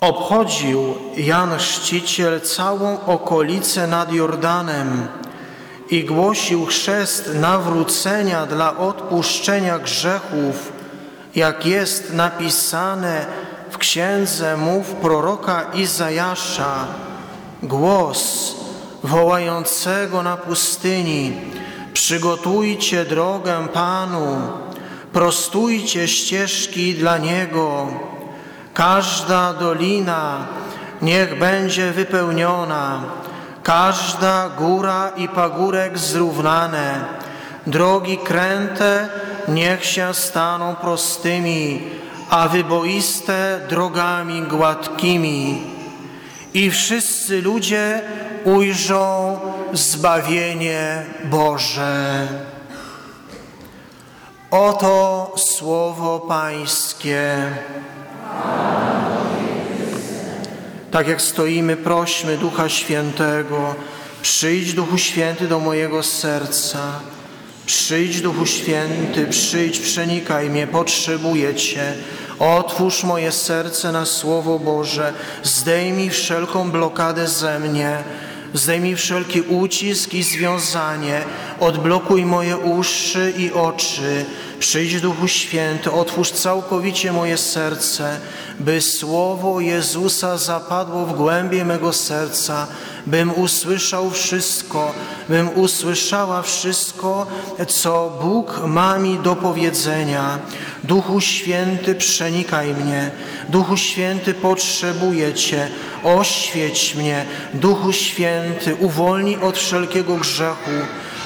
Obchodził Jan Chrzciciel całą okolicę nad Jordanem i głosił chrzest nawrócenia dla odpuszczenia grzechów, jak jest napisane w księdze mów proroka Izajasza, głos wołającego na pustyni, przygotujcie drogę Panu, prostujcie ścieżki dla Niego. Każda dolina niech będzie wypełniona, każda góra i pagórek zrównane, drogi kręte niech się staną prostymi, a wyboiste drogami gładkimi. I wszyscy ludzie ujrzą zbawienie Boże. Oto słowo Pańskie. Tak jak stoimy, prośmy Ducha Świętego, przyjdź Duchu Święty do mojego serca. Przyjdź Duchu Święty, przyjdź, przenikaj mnie, potrzebuję Cię. Otwórz moje serce na Słowo Boże, zdejmij wszelką blokadę ze mnie, zdejmij wszelki ucisk i związanie, odblokuj moje uszy i oczy. Przyjdź Duchu Święty, otwórz całkowicie moje serce, by Słowo Jezusa zapadło w głębie mego serca, bym usłyszał wszystko, bym usłyszała wszystko, co Bóg ma mi do powiedzenia. Duchu Święty, przenikaj mnie. Duchu Święty, potrzebuję Cię. Oświeć mnie. Duchu Święty, uwolnij od wszelkiego grzechu.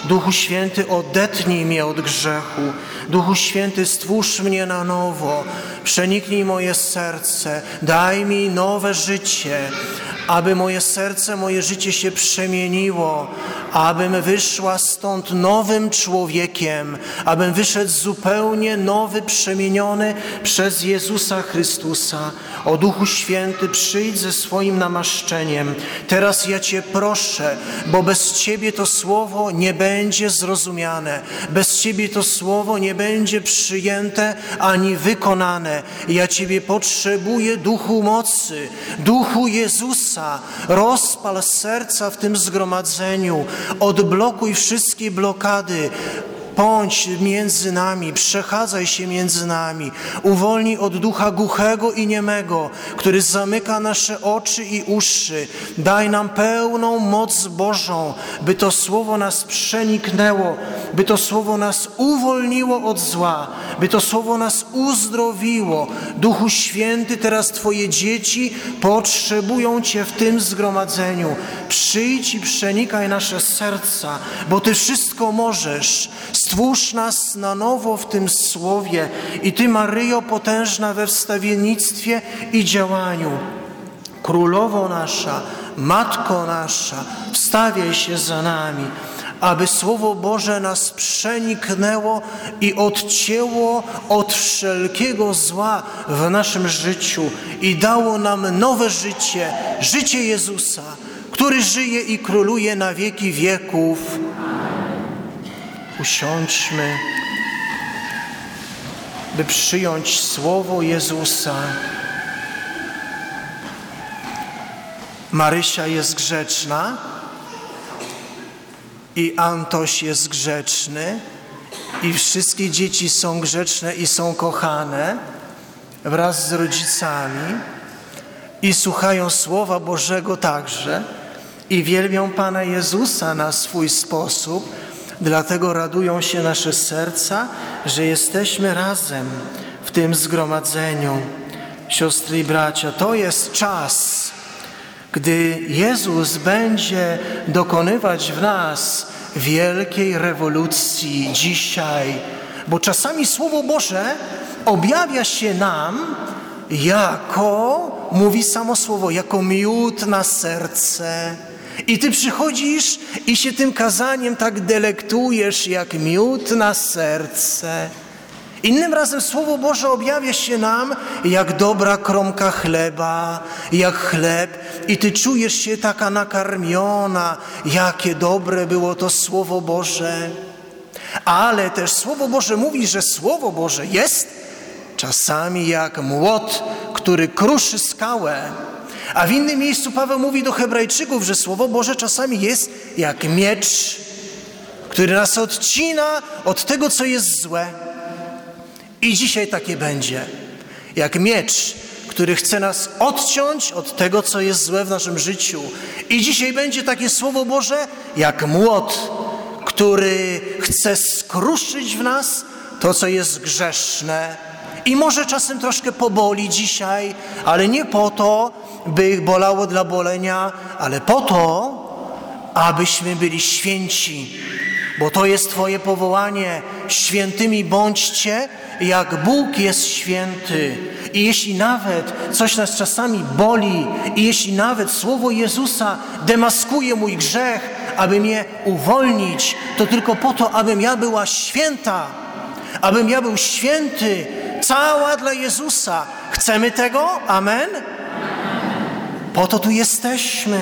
Duchu Święty, odetnij mnie od grzechu. Duchu Święty, stwórz mnie na nowo. Przeniknij moje serce. Daj mi nowe życie, aby moje serce, moje życie się przemieniło, abym wyszła stąd nowym człowiekiem, abym wyszedł zupełnie nowy, przemieniony przez Jezusa Chrystusa. O Duchu Święty, przyjdź ze swoim namaszczeniem. Teraz ja Cię proszę, bo bez Ciebie to słowo nie będzie zrozumiane, bez Ciebie to słowo nie będzie przyjęte ani wykonane. Ja Ciebie potrzebuję, Duchu mocy, Duchu Jezusa. Rozpal serca w tym zgromadzeniu, odblokuj wszystkie blokady, Bądź między nami, przechadzaj się między nami. Uwolnij od ducha głuchego i niemego, który zamyka nasze oczy i uszy. Daj nam pełną moc Bożą, by to słowo nas przeniknęło, by to słowo nas uwolniło od zła, by to słowo nas uzdrowiło. Duchu Święty, teraz Twoje dzieci potrzebują Cię w tym zgromadzeniu. Przyjdź i przenikaj nasze serca, bo Ty wszystko możesz. Stwórz nas na nowo w tym słowie i Ty, Maryjo, potężna we wstawiennictwie i działaniu. Królowo nasza, Matko nasza, wstawiaj się za nami, aby Słowo Boże nas przeniknęło i odcięło od wszelkiego zła w naszym życiu i dało nam nowe życie, życie Jezusa, który żyje i króluje na wieki wieków. Usiądźmy, by przyjąć Słowo Jezusa. Marysia jest grzeczna i Antoś jest grzeczny. I wszystkie dzieci są grzeczne i są kochane wraz z rodzicami. I słuchają Słowa Bożego także. I wielbią Pana Jezusa na swój sposób, dlatego radują się nasze serca, że jesteśmy razem w tym zgromadzeniu. Siostry i bracia, to jest czas, gdy Jezus będzie dokonywać w nas wielkiej rewolucji dzisiaj, bo czasami Słowo Boże objawia się nam jako, mówi samo Słowo, jako miód na serce. I ty przychodzisz i się tym kazaniem tak delektujesz jak miód na serce. Innym razem Słowo Boże objawia się nam jak dobra kromka chleba, jak chleb i Ty czujesz się taka nakarmiona, jakie dobre było to Słowo Boże. Ale też Słowo Boże mówi, że Słowo Boże jest czasami jak młot, który kruszy skałę. A w innym miejscu Paweł mówi do Hebrajczyków, że Słowo Boże czasami jest jak miecz, który nas odcina od tego, co jest złe. I dzisiaj takie będzie. Jak miecz, który chce nas odciąć od tego, co jest złe w naszym życiu. I dzisiaj będzie takie Słowo Boże jak młot, który chce skruszyć w nas to, co jest grzeszne. I może czasem troszkę poboli dzisiaj, ale nie po to, by ich bolało dla bolenia, ale po to, abyśmy byli święci, bo to jest Twoje powołanie. Świętymi bądźcie, jak Bóg jest święty. I jeśli nawet coś nas czasami boli, i jeśli nawet słowo Jezusa demaskuje mój grzech, aby mnie uwolnić, to tylko po to, abym ja była święta, abym ja był święty, cała dla Jezusa. Chcemy tego? Amen? Po to tu jesteśmy.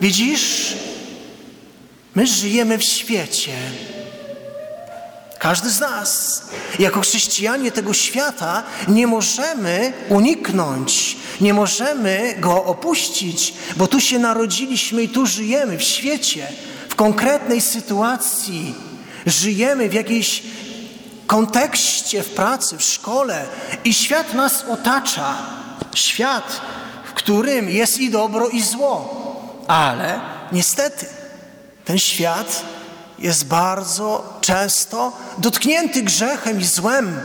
Widzisz? My żyjemy w świecie. Każdy z nas, jako chrześcijanie tego świata, nie możemy uniknąć, nie możemy go opuścić, bo tu się narodziliśmy i tu żyjemy w świecie, w konkretnej sytuacji. Żyjemy w jakiejś kontekście, w pracy, w szkole i świat nas otacza. Świat, w którym jest i dobro, i zło. Ale niestety ten świat jest bardzo często dotknięty grzechem i złem.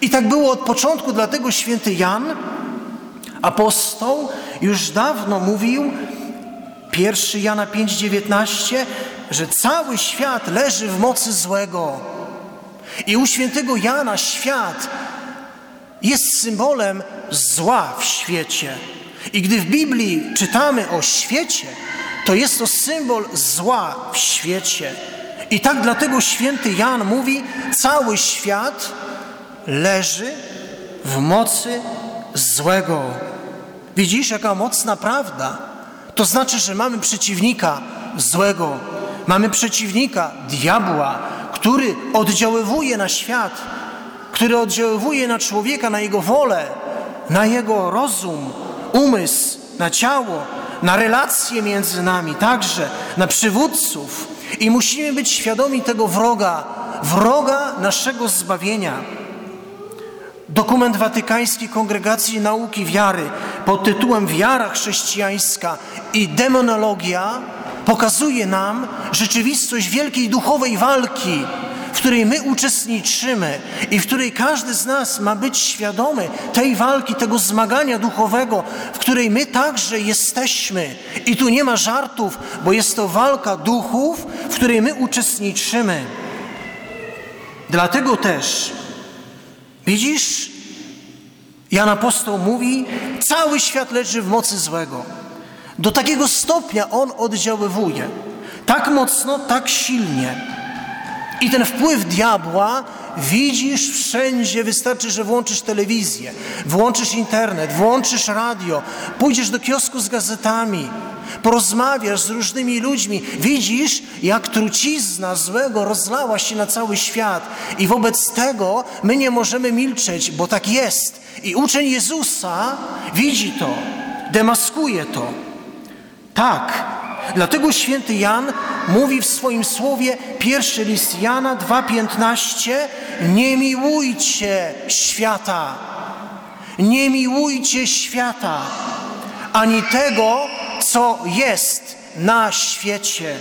I tak było od początku, dlatego święty Jan, apostoł, już dawno mówił, 1 Jana 5,19, że cały świat leży w mocy złego. I u świętego Jana świat jest symbolem zła w świecie. I gdy w Biblii czytamy o świecie, to jest to symbol zła w świecie. I tak dlatego święty Jan mówi, cały świat leży w mocy złego. Widzisz, jaka mocna prawda? To znaczy, że mamy przeciwnika złego, mamy przeciwnika diabła, który oddziaływuje na świat, który oddziaływuje na człowieka, na jego wolę, na jego rozum, umysł, na ciało, na relacje między nami, także na przywódców. I musimy być świadomi tego wroga, wroga naszego zbawienia. Dokument Watykańskiej Kongregacji Nauki Wiary pod tytułem Wiara chrześcijańska i demonologia pokazuje nam rzeczywistość wielkiej duchowej walki, w której my uczestniczymy i w której każdy z nas ma być świadomy tej walki, tego zmagania duchowego, w której my także jesteśmy. I tu nie ma żartów, bo jest to walka duchów, w której my uczestniczymy. Dlatego też, widzisz, Jan Apostoł mówi, cały świat leży w mocy złego. Do takiego stopnia on oddziaływuje. Tak mocno, tak silnie. I ten wpływ diabła widzisz wszędzie. Wystarczy, że włączysz telewizję, włączysz internet, włączysz radio, pójdziesz do kiosku z gazetami, porozmawiasz z różnymi ludźmi. Widzisz, jak trucizna złego rozlała się na cały świat. I wobec tego my nie możemy milczeć, bo tak jest. I uczeń Jezusa widzi to, demaskuje to. Tak, Dlatego święty Jan mówi w swoim słowie, pierwszy list Jana 2,15, nie miłujcie świata, nie miłujcie świata, ani tego, co jest na świecie.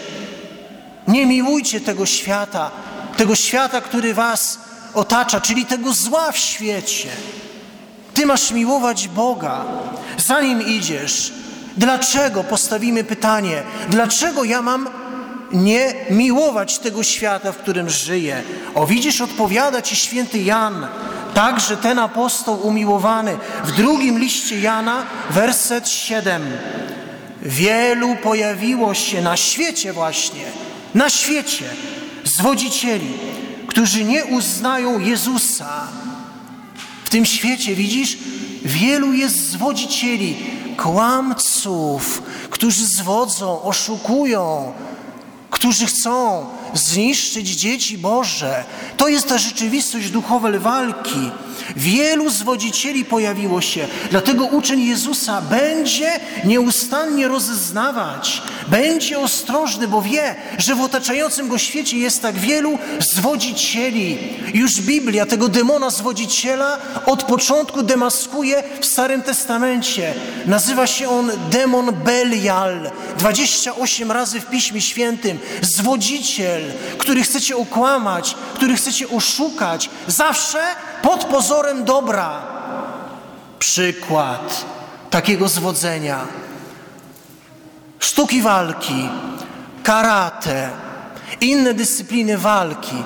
Nie miłujcie tego świata, tego świata, który was otacza, czyli tego zła w świecie. Ty masz miłować Boga, zanim idziesz, Dlaczego postawimy pytanie, dlaczego ja mam nie miłować tego świata, w którym żyję? O widzisz, odpowiada ci święty Jan, także ten apostoł umiłowany. W drugim liście Jana, werset 7. Wielu pojawiło się na świecie właśnie, na świecie, zwodzicieli, którzy nie uznają Jezusa. W tym świecie, widzisz, wielu jest zwodzicieli, kłamców, którzy zwodzą, oszukują, którzy chcą zniszczyć dzieci Boże. To jest ta rzeczywistość duchowej walki. Wielu zwodzicieli pojawiło się, dlatego uczeń Jezusa będzie nieustannie rozeznawać, będzie ostrożny, bo wie, że w otaczającym go świecie jest tak wielu zwodzicieli. Już Biblia tego demona zwodziciela od początku demaskuje w Starym Testamencie. Nazywa się on demon Belial. 28 razy w Piśmie Świętym. Zwodziciel, który chcecie okłamać, który chcecie oszukać. Zawsze pod pozorem dobra. Przykład takiego zwodzenia. Sztuki walki, karate, inne dyscypliny walki.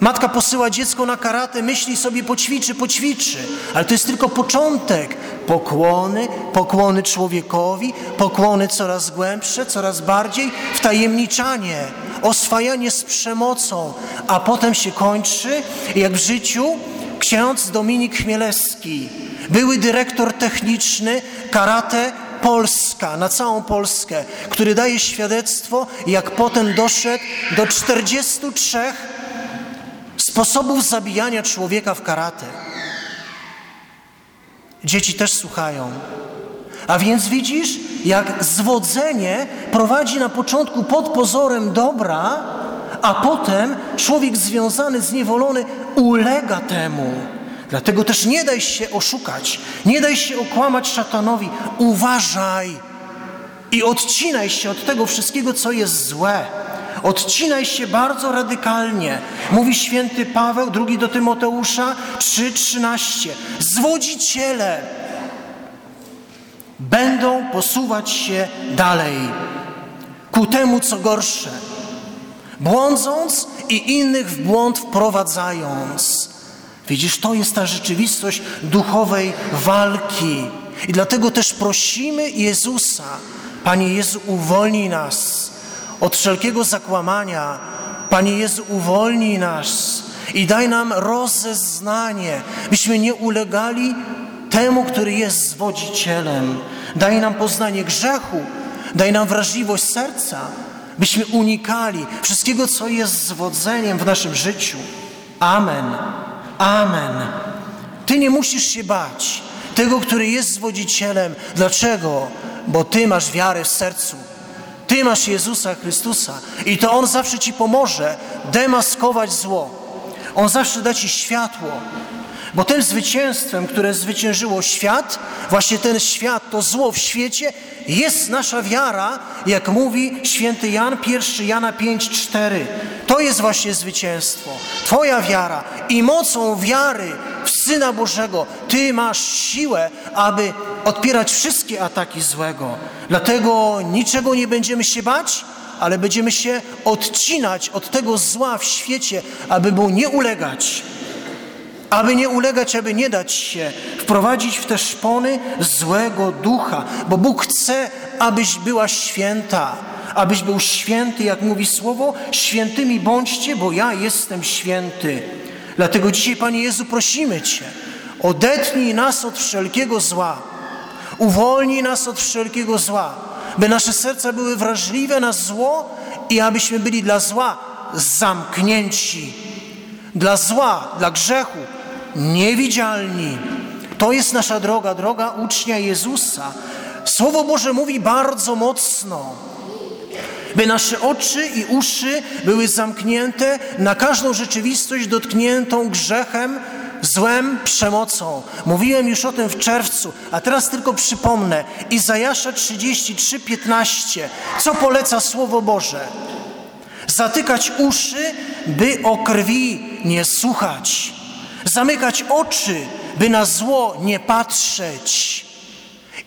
Matka posyła dziecko na karate, myśli sobie poćwiczy, poćwiczy, ale to jest tylko początek. Pokłony, pokłony człowiekowi, pokłony coraz głębsze, coraz bardziej, wtajemniczanie, oswajanie z przemocą, a potem się kończy, jak w życiu ksiądz Dominik Chmielewski, były dyrektor techniczny karate Polska, na całą Polskę, który daje świadectwo, jak potem doszedł do 43 sposobów zabijania człowieka w karate. Dzieci też słuchają. A więc widzisz, jak zwodzenie prowadzi na początku pod pozorem dobra, a potem człowiek związany, zniewolony ulega temu. Dlatego też nie daj się oszukać, nie daj się okłamać szatanowi. Uważaj i odcinaj się od tego wszystkiego, co jest złe. Odcinaj się bardzo radykalnie. Mówi święty Paweł, drugi do Tymoteusza 3:13. Zwodziciele będą posuwać się dalej ku temu, co gorsze, błądząc i innych w błąd wprowadzając. Widzisz, to jest ta rzeczywistość duchowej walki. I dlatego też prosimy Jezusa, Panie Jezu, uwolnij nas od wszelkiego zakłamania. Panie Jezu, uwolnij nas i daj nam rozeznanie, byśmy nie ulegali temu, który jest zwodzicielem. Daj nam poznanie grzechu, daj nam wrażliwość serca, byśmy unikali wszystkiego, co jest zwodzeniem w naszym życiu. Amen. Amen. Ty nie musisz się bać tego, który jest zwodzicielem. Dlaczego? Bo Ty masz wiarę w sercu. Ty masz Jezusa Chrystusa i to On zawsze Ci pomoże demaskować zło. On zawsze da Ci światło. Bo tym zwycięstwem, które zwyciężyło świat, właśnie ten świat, to zło w świecie, jest nasza wiara, jak mówi święty Jan, 1 Jana 5,4. To jest właśnie zwycięstwo. Twoja wiara i mocą wiary w Syna Bożego Ty masz siłę, aby odpierać wszystkie ataki złego. Dlatego niczego nie będziemy się bać, ale będziemy się odcinać od tego zła w świecie, aby mu nie ulegać aby nie ulegać, aby nie dać się wprowadzić w te szpony złego ducha, bo Bóg chce, abyś była święta, abyś był święty, jak mówi słowo, świętymi bądźcie, bo ja jestem święty. Dlatego dzisiaj, Panie Jezu, prosimy Cię, odetnij nas od wszelkiego zła, uwolnij nas od wszelkiego zła, by nasze serca były wrażliwe na zło i abyśmy byli dla zła zamknięci. Dla zła, dla grzechu, niewidzialni. To jest nasza droga, droga ucznia Jezusa. Słowo Boże mówi bardzo mocno, by nasze oczy i uszy były zamknięte na każdą rzeczywistość dotkniętą grzechem, złem, przemocą. Mówiłem już o tym w czerwcu, a teraz tylko przypomnę. Izajasza 33, 15. Co poleca Słowo Boże? Zatykać uszy, by o krwi nie słuchać zamykać oczy, by na zło nie patrzeć.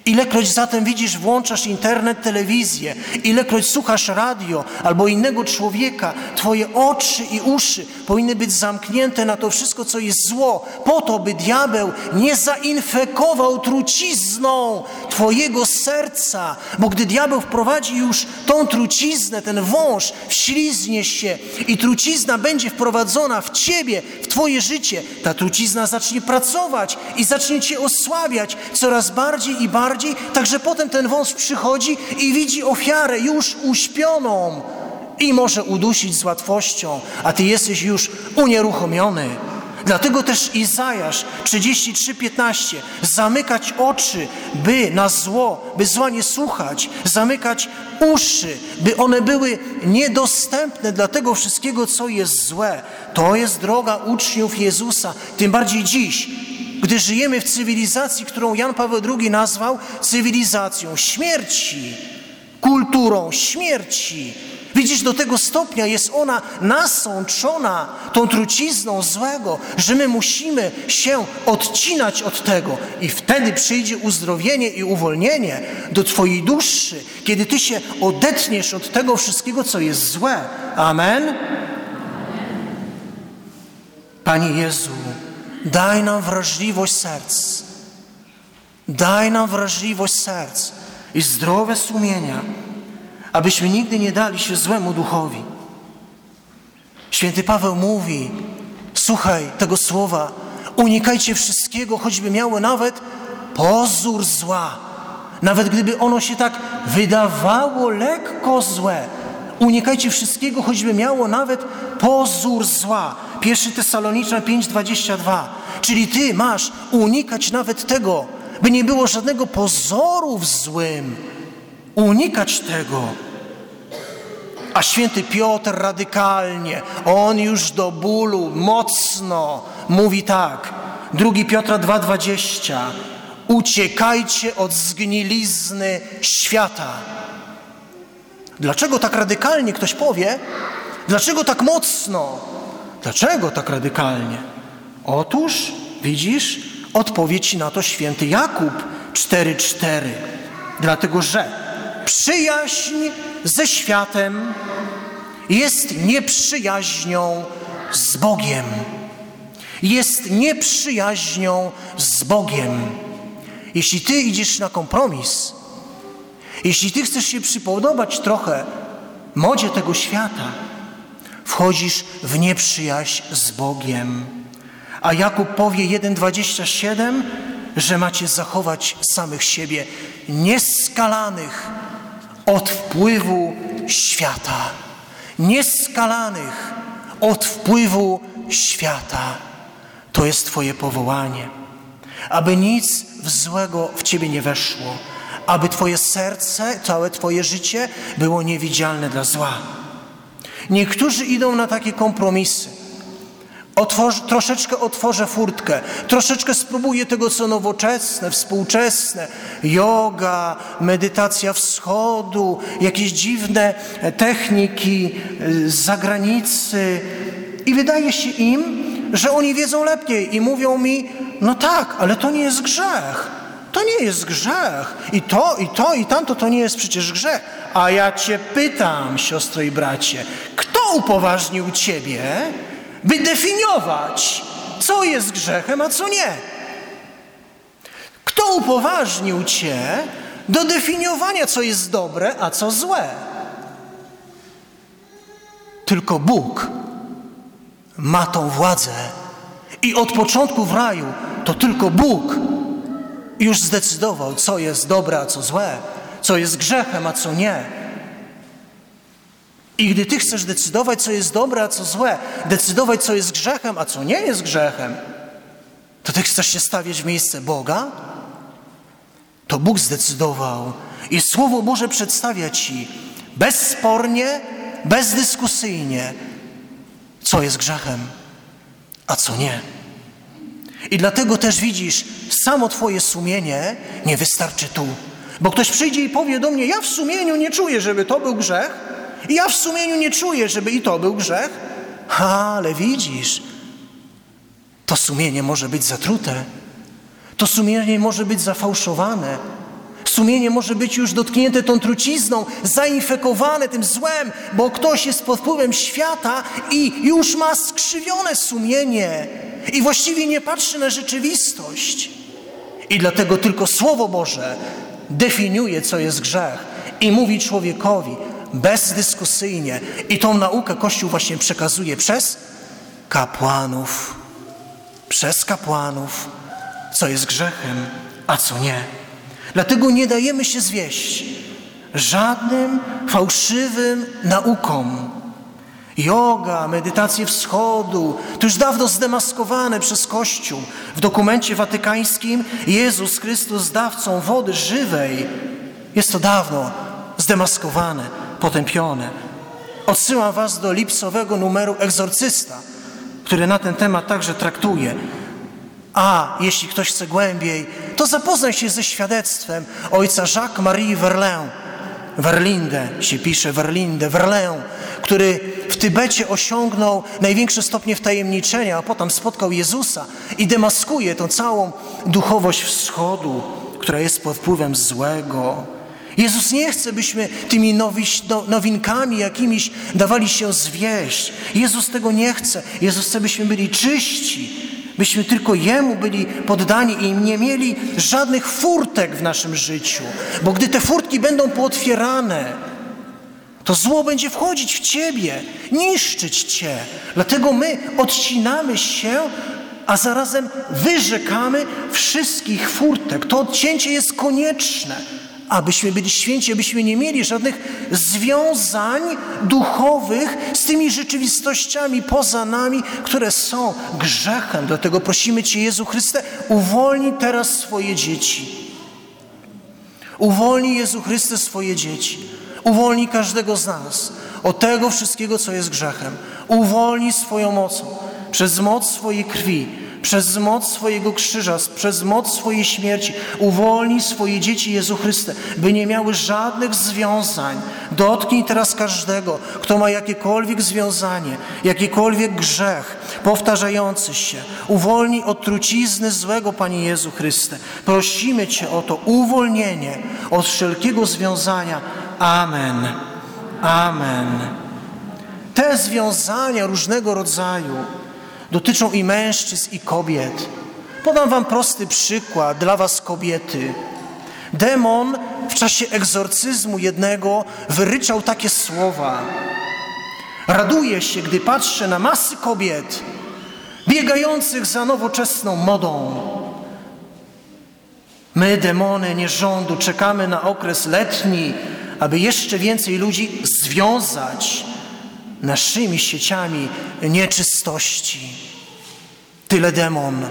Ilekroć zatem widzisz, włączasz internet, telewizję, ilekroć słuchasz radio albo innego człowieka, twoje oczy i uszy powinny być zamknięte na to wszystko, co jest zło, po to, by diabeł nie zainfekował trucizną twojego serca, bo gdy diabeł wprowadzi już tą truciznę, ten wąż wśliznie się i trucizna będzie wprowadzona w ciebie, w twoje życie, ta trucizna zacznie pracować i zacznie cię osłabiać coraz bardziej i bardziej bardziej, także potem ten wąs przychodzi i widzi ofiarę już uśpioną i może udusić z łatwością, a ty jesteś już unieruchomiony. Dlatego też Izajasz 33:15 zamykać oczy, by na zło, by zła nie słuchać, zamykać uszy, by one były niedostępne dla tego wszystkiego, co jest złe. To jest droga uczniów Jezusa, tym bardziej dziś, gdy żyjemy w cywilizacji, którą Jan Paweł II nazwał cywilizacją śmierci, kulturą śmierci. Widzisz, do tego stopnia jest ona nasączona tą trucizną złego, że my musimy się odcinać od tego i wtedy przyjdzie uzdrowienie i uwolnienie do Twojej duszy, kiedy Ty się odetniesz od tego wszystkiego, co jest złe. Amen? Panie Jezu, daj nam wrażliwość serc. Daj nam wrażliwość serc i zdrowe sumienia abyśmy nigdy nie dali się złemu duchowi. Święty Paweł mówi: Słuchaj tego słowa, unikajcie wszystkiego, choćby miało nawet pozór zła. Nawet gdyby ono się tak wydawało lekko złe, unikajcie wszystkiego, choćby miało nawet pozór zła. 1 Tesaloniczna 5:22. Czyli ty masz unikać nawet tego, by nie było żadnego pozoru w złym unikać tego. A święty Piotr radykalnie, on już do bólu mocno mówi tak. 2 Piotra 2,20 Uciekajcie od zgnilizny świata. Dlaczego tak radykalnie ktoś powie? Dlaczego tak mocno? Dlaczego tak radykalnie? Otóż, widzisz, odpowiedź na to święty Jakub 4,4. Dlatego, że Przyjaźń ze światem jest nieprzyjaźnią z Bogiem. Jest nieprzyjaźnią z Bogiem. Jeśli ty idziesz na kompromis, jeśli ty chcesz się przypodobać trochę modzie tego świata, wchodzisz w nieprzyjaźń z Bogiem. A Jakub powie 1,27, że macie zachować samych siebie nieskalanych od wpływu świata. Nieskalanych od wpływu świata. To jest Twoje powołanie. Aby nic złego w Ciebie nie weszło. Aby Twoje serce, całe Twoje życie było niewidzialne dla zła. Niektórzy idą na takie kompromisy troszeczkę otworzę furtkę, troszeczkę spróbuję tego, co nowoczesne, współczesne, yoga, medytacja wschodu, jakieś dziwne techniki z zagranicy. I wydaje się im, że oni wiedzą lepiej i mówią mi, no tak, ale to nie jest grzech. To nie jest grzech. I to, i to, i tamto to nie jest przecież grzech. A ja cię pytam, siostro i bracie, kto upoważnił ciebie, by definiować, co jest grzechem, a co nie. Kto upoważnił Cię do definiowania, co jest dobre, a co złe? Tylko Bóg ma tą władzę. I od początku w raju to tylko Bóg już zdecydował, co jest dobre, a co złe, co jest grzechem, a co nie. I gdy Ty chcesz decydować, co jest dobre, a co złe, decydować, co jest grzechem, a co nie jest grzechem, to Ty chcesz się stawiać w miejsce Boga? To Bóg zdecydował. I Słowo Boże przedstawia Ci bezspornie, bezdyskusyjnie, co jest grzechem, a co nie. I dlatego też widzisz, samo Twoje sumienie nie wystarczy tu. Bo ktoś przyjdzie i powie do mnie, ja w sumieniu nie czuję, żeby to był grzech, i ja w sumieniu nie czuję, żeby i to był grzech. Ha, ale widzisz, to sumienie może być zatrute. To sumienie może być zafałszowane. Sumienie może być już dotknięte tą trucizną, zainfekowane tym złem, bo ktoś jest pod wpływem świata i już ma skrzywione sumienie i właściwie nie patrzy na rzeczywistość. I dlatego tylko Słowo Boże definiuje, co jest grzech i mówi człowiekowi: bezdyskusyjnie. I tą naukę Kościół właśnie przekazuje przez kapłanów. Przez kapłanów, co jest grzechem, a co nie. Dlatego nie dajemy się zwieść żadnym fałszywym naukom. Yoga, medytacje wschodu, to już dawno zdemaskowane przez Kościół. W dokumencie watykańskim Jezus Chrystus dawcą wody żywej. Jest to dawno zdemaskowane, potępione. Odsyłam Was do lipcowego numeru Egzorcysta, który na ten temat także traktuje. A jeśli ktoś chce głębiej, to zapoznaj się ze świadectwem ojca Jacques-Marie Verlain. Verlinde się pisze, Verlinde, Verlain, który w Tybecie osiągnął największe stopnie wtajemniczenia, a potem spotkał Jezusa i demaskuje tą całą duchowość wschodu, która jest pod wpływem złego. Jezus nie chce, byśmy tymi nowiś, no, nowinkami jakimiś dawali się zwieść. Jezus tego nie chce. Jezus chce, byśmy byli czyści, byśmy tylko Jemu byli poddani i nie mieli żadnych furtek w naszym życiu. Bo gdy te furtki będą pootwierane, to zło będzie wchodzić w Ciebie, niszczyć Cię. Dlatego my odcinamy się, a zarazem wyrzekamy wszystkich furtek. To odcięcie jest konieczne abyśmy byli święci, abyśmy nie mieli żadnych związań duchowych z tymi rzeczywistościami poza nami, które są grzechem. Dlatego prosimy Cię, Jezu Chryste, uwolnij teraz swoje dzieci. Uwolnij, Jezu Chryste, swoje dzieci. Uwolnij każdego z nas od tego wszystkiego, co jest grzechem. Uwolnij swoją mocą, przez moc swojej krwi, przez moc swojego krzyża, przez moc swojej śmierci uwolnij swoje dzieci Jezu Chryste, by nie miały żadnych związań. Dotknij teraz każdego, kto ma jakiekolwiek związanie, jakikolwiek grzech powtarzający się. Uwolnij od trucizny złego, Panie Jezu Chryste. Prosimy Cię o to uwolnienie od wszelkiego związania. Amen. Amen. Te związania różnego rodzaju, dotyczą i mężczyzn, i kobiet. Podam Wam prosty przykład dla Was, kobiety. Demon w czasie egzorcyzmu jednego wyryczał takie słowa. Raduję się, gdy patrzę na masy kobiet biegających za nowoczesną modą. My, demony nierządu, czekamy na okres letni, aby jeszcze więcej ludzi związać naszymi sieciami nieczystości. Tyle demon.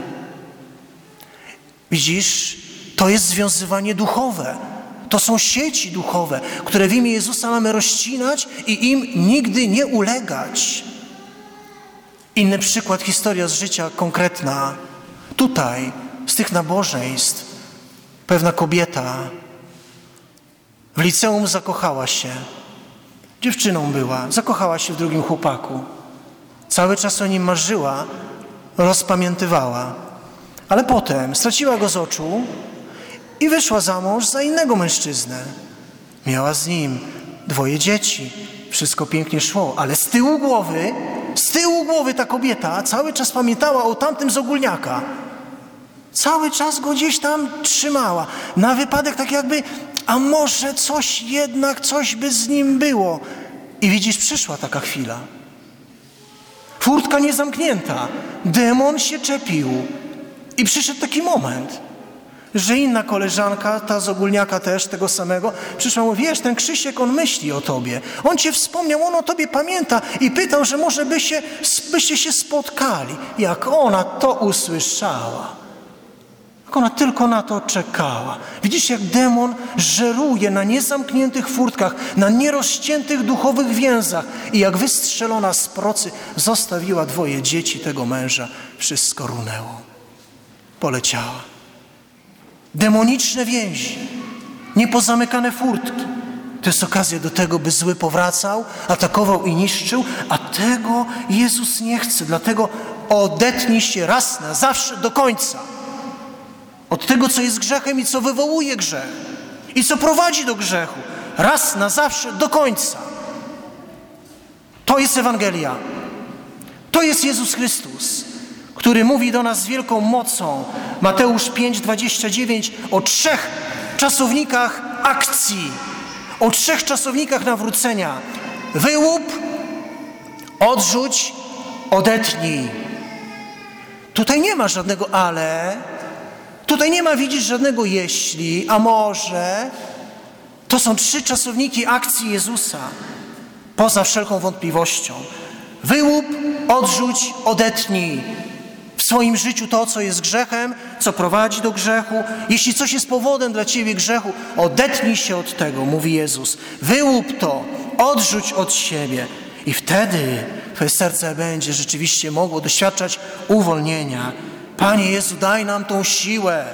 Widzisz, to jest związywanie duchowe. To są sieci duchowe, które w imię Jezusa mamy rozcinać i im nigdy nie ulegać. Inny przykład, historia z życia konkretna. Tutaj, z tych nabożeństw, pewna kobieta w liceum zakochała się. Dziewczyną była, zakochała się w drugim chłopaku. Cały czas o nim marzyła, rozpamiętywała. Ale potem straciła go z oczu i wyszła za mąż za innego mężczyznę. Miała z nim dwoje dzieci. Wszystko pięknie szło, ale z tyłu głowy, z tyłu głowy ta kobieta cały czas pamiętała o tamtym z ogólniaka. Cały czas go gdzieś tam trzymała. Na wypadek tak jakby, a może coś jednak, coś by z nim było. I widzisz, przyszła taka chwila. Furtka nie zamknięta. Demon się czepił. I przyszedł taki moment, że inna koleżanka, ta z ogólniaka też, tego samego, przyszła mówi, wiesz, ten Krzysiek, on myśli o tobie. On cię wspomniał, on o tobie pamięta i pytał, że może by się, byście się spotkali. Jak ona to usłyszała, ona tylko na to czekała. Widzisz, jak demon żeruje na niezamkniętych furtkach, na nierozciętych duchowych więzach i jak wystrzelona z procy zostawiła dwoje dzieci tego męża. Wszystko runęło. Poleciała. Demoniczne więzi, niepozamykane furtki. To jest okazja do tego, by zły powracał, atakował i niszczył, a tego Jezus nie chce. Dlatego odetnij się raz na zawsze do końca od tego, co jest grzechem i co wywołuje grzech i co prowadzi do grzechu. Raz na zawsze, do końca. To jest Ewangelia. To jest Jezus Chrystus, który mówi do nas z wielką mocą. Mateusz 5:29 o trzech czasownikach akcji, o trzech czasownikach nawrócenia. Wyłup, odrzuć, odetnij. Tutaj nie ma żadnego ale, Tutaj nie ma, widzisz, żadnego jeśli, a może. To są trzy czasowniki akcji Jezusa, poza wszelką wątpliwością. Wyłup, odrzuć, odetnij. W swoim życiu to, co jest grzechem, co prowadzi do grzechu. Jeśli coś jest powodem dla ciebie grzechu, odetnij się od tego, mówi Jezus. Wyłup to, odrzuć od siebie. I wtedy twoje serce będzie rzeczywiście mogło doświadczać uwolnienia. Panie Jezu, daj nam tą siłę,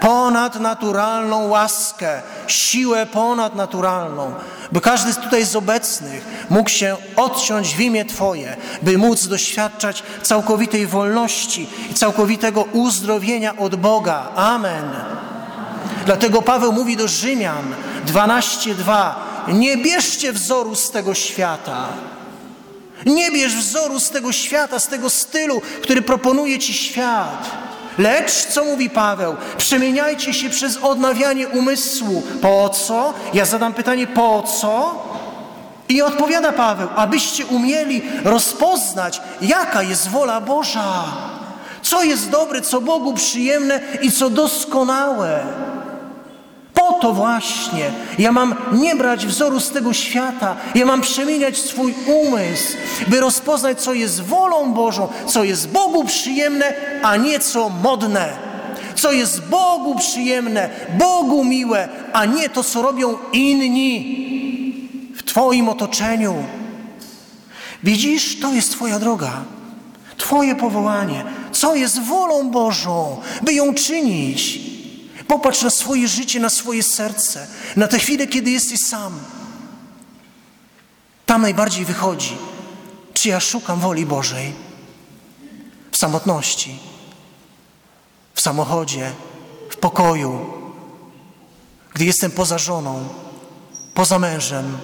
ponadnaturalną łaskę, siłę ponadnaturalną, by każdy tutaj z obecnych mógł się odciąć w imię Twoje, by móc doświadczać całkowitej wolności i całkowitego uzdrowienia od Boga. Amen. Dlatego Paweł mówi do Rzymian 12:2: Nie bierzcie wzoru z tego świata. Nie bierz wzoru z tego świata, z tego stylu, który proponuje ci świat. Lecz, co mówi Paweł? Przemieniajcie się przez odnawianie umysłu. Po co? Ja zadam pytanie, po co? I odpowiada Paweł, abyście umieli rozpoznać, jaka jest wola Boża. Co jest dobre, co Bogu przyjemne i co doskonałe. To właśnie ja mam nie brać wzoru z tego świata, ja mam przemieniać swój umysł, by rozpoznać, co jest wolą Bożą, co jest Bogu przyjemne, a nie co modne. Co jest Bogu przyjemne, Bogu miłe, a nie to, co robią inni w Twoim otoczeniu. Widzisz, to jest Twoja droga, Twoje powołanie. Co jest wolą Bożą, by ją czynić. Popatrz na swoje życie, na swoje serce, na te chwile, kiedy jesteś sam. Tam najbardziej wychodzi, czy ja szukam woli Bożej w samotności, w samochodzie, w pokoju, gdy jestem poza żoną, poza mężem.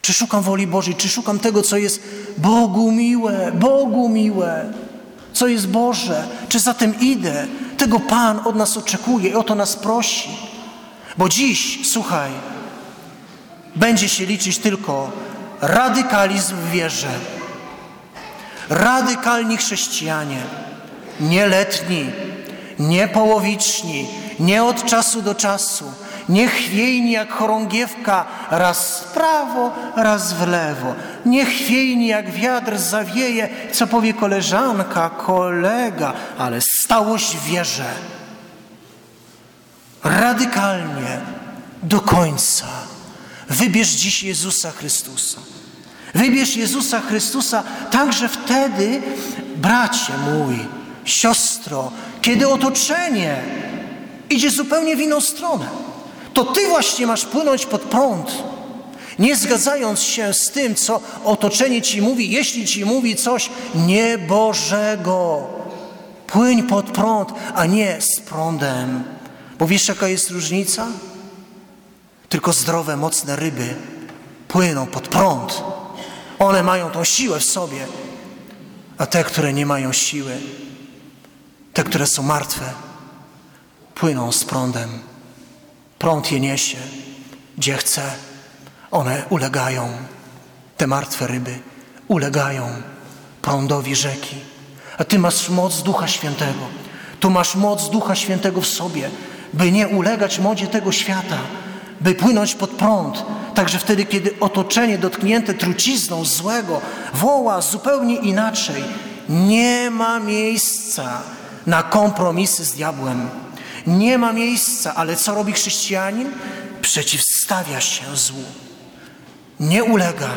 Czy szukam woli Bożej, czy szukam tego, co jest Bogu miłe, Bogu miłe, co jest Boże, czy za tym idę, tego Pan od nas oczekuje i o to nas prosi. Bo dziś, słuchaj, będzie się liczyć tylko radykalizm w wierze. Radykalni chrześcijanie, nieletni, niepowowiczni, nie od czasu do czasu, niechwiejni jak chorągiewka, raz w prawo, raz w lewo, niechwiejni jak wiatr zawieje, co powie koleżanka, kolega, ale stałość w wierze. Radykalnie, do końca. Wybierz dziś Jezusa Chrystusa. Wybierz Jezusa Chrystusa także wtedy, bracie mój, siostro, kiedy otoczenie idzie zupełnie w inną stronę. To ty właśnie masz płynąć pod prąd, nie zgadzając się z tym, co otoczenie ci mówi, jeśli ci mówi coś niebożego. Płyń pod prąd, a nie z prądem. Bo wiesz, jaka jest różnica? Tylko zdrowe, mocne ryby płyną pod prąd. One mają tą siłę w sobie, a te, które nie mają siły, te, które są martwe, płyną z prądem. Prąd je niesie, gdzie chce. One ulegają, te martwe ryby ulegają prądowi rzeki. A Ty masz moc Ducha Świętego. Tu masz moc Ducha Świętego w sobie, by nie ulegać modzie tego świata, by płynąć pod prąd. Także wtedy, kiedy otoczenie dotknięte trucizną złego woła zupełnie inaczej, nie ma miejsca na kompromisy z diabłem. Nie ma miejsca, ale co robi chrześcijanin? Przeciwstawia się złu. Nie ulega.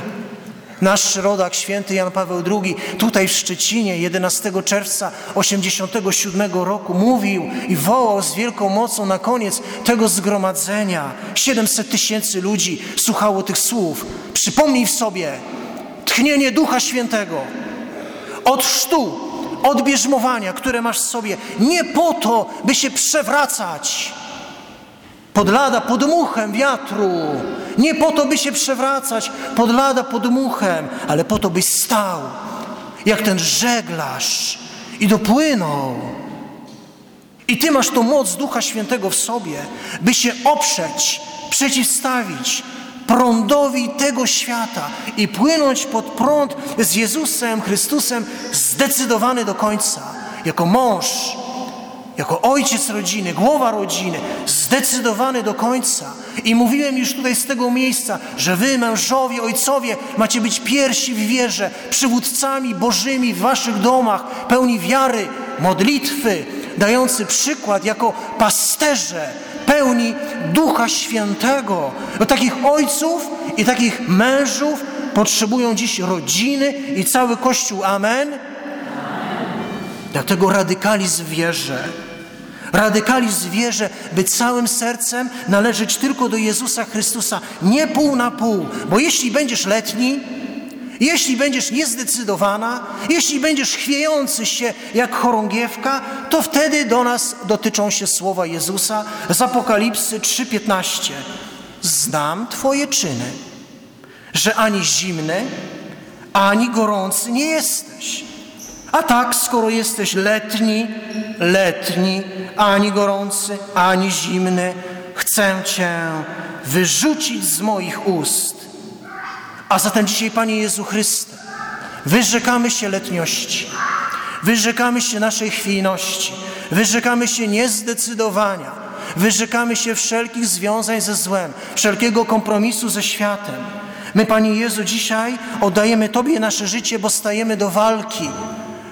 Nasz rodak, święty Jan Paweł II, tutaj w Szczecinie 11 czerwca 87 roku mówił i wołał z wielką mocą na koniec tego zgromadzenia. 700 tysięcy ludzi słuchało tych słów. Przypomnij w sobie tchnienie Ducha Świętego od chrztu, od bierzmowania, które masz w sobie, nie po to, by się przewracać. Pod lada podmuchem wiatru, nie po to, by się przewracać. Pod lada podmuchem, ale po to, byś stał jak ten żeglarz i dopłynął. I Ty masz tą moc Ducha Świętego w sobie, by się oprzeć, przeciwstawić prądowi tego świata i płynąć pod prąd z Jezusem Chrystusem zdecydowany do końca, jako mąż, jako ojciec rodziny, głowa rodziny, zdecydowany do końca. I mówiłem już tutaj z tego miejsca, że wy, mężowie, ojcowie, macie być pierwsi w wierze, przywódcami bożymi w waszych domach, pełni wiary, modlitwy, dający przykład jako pasterze, pełni Ducha Świętego. Bo takich ojców i takich mężów potrzebują dziś rodziny i cały Kościół. Amen. Dlatego radykalizm w wierze. Radykalizm w wierze, by całym sercem należeć tylko do Jezusa Chrystusa, nie pół na pół, bo jeśli będziesz letni, jeśli będziesz niezdecydowana, jeśli będziesz chwiejący się jak chorągiewka, to wtedy do nas dotyczą się słowa Jezusa z Apokalipsy 3:15. Znam Twoje czyny, że ani zimny, ani gorący nie jesteś. A tak, skoro jesteś letni, letni, ani gorący, ani zimny, chcę Cię wyrzucić z moich ust. A zatem dzisiaj, Panie Jezu Chryste, wyrzekamy się letniości, wyrzekamy się naszej chwiejności, wyrzekamy się niezdecydowania, wyrzekamy się wszelkich związań ze złem, wszelkiego kompromisu ze światem. My, Panie Jezu, dzisiaj oddajemy Tobie nasze życie, bo stajemy do walki.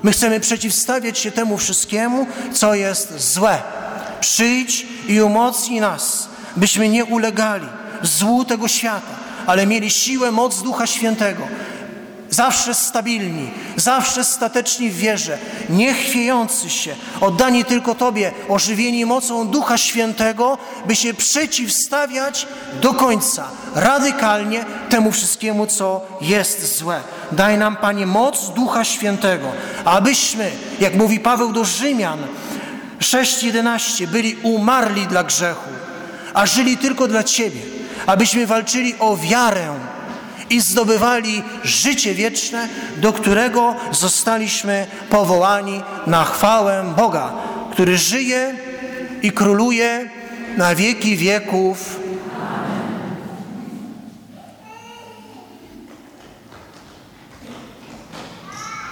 My chcemy przeciwstawiać się temu wszystkiemu, co jest złe. Przyjdź i umocnij nas, byśmy nie ulegali złu tego świata, ale mieli siłę, moc Ducha Świętego. Zawsze stabilni, zawsze stateczni w wierze, nie chwiejący się, oddani tylko Tobie, ożywieni mocą Ducha Świętego, by się przeciwstawiać do końca, radykalnie temu wszystkiemu, co jest złe. Daj nam, Panie, moc Ducha Świętego, abyśmy, jak mówi Paweł do Rzymian 6:11, byli umarli dla grzechu, a żyli tylko dla Ciebie, abyśmy walczyli o wiarę i zdobywali życie wieczne, do którego zostaliśmy powołani na chwałę Boga, który żyje i króluje na wieki wieków.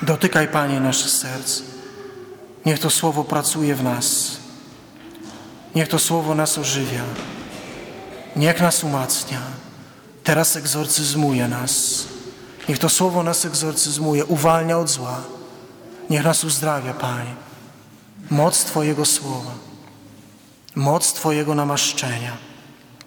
Dotykaj, Panie, naszych serc. Niech to Słowo pracuje w nas. Niech to Słowo nas ożywia. Niech nas umacnia. Teraz egzorcyzmuje nas. Niech to Słowo nas egzorcyzmuje, uwalnia od zła. Niech nas uzdrawia, Panie. Moc Twojego Słowa, moc Twojego namaszczenia.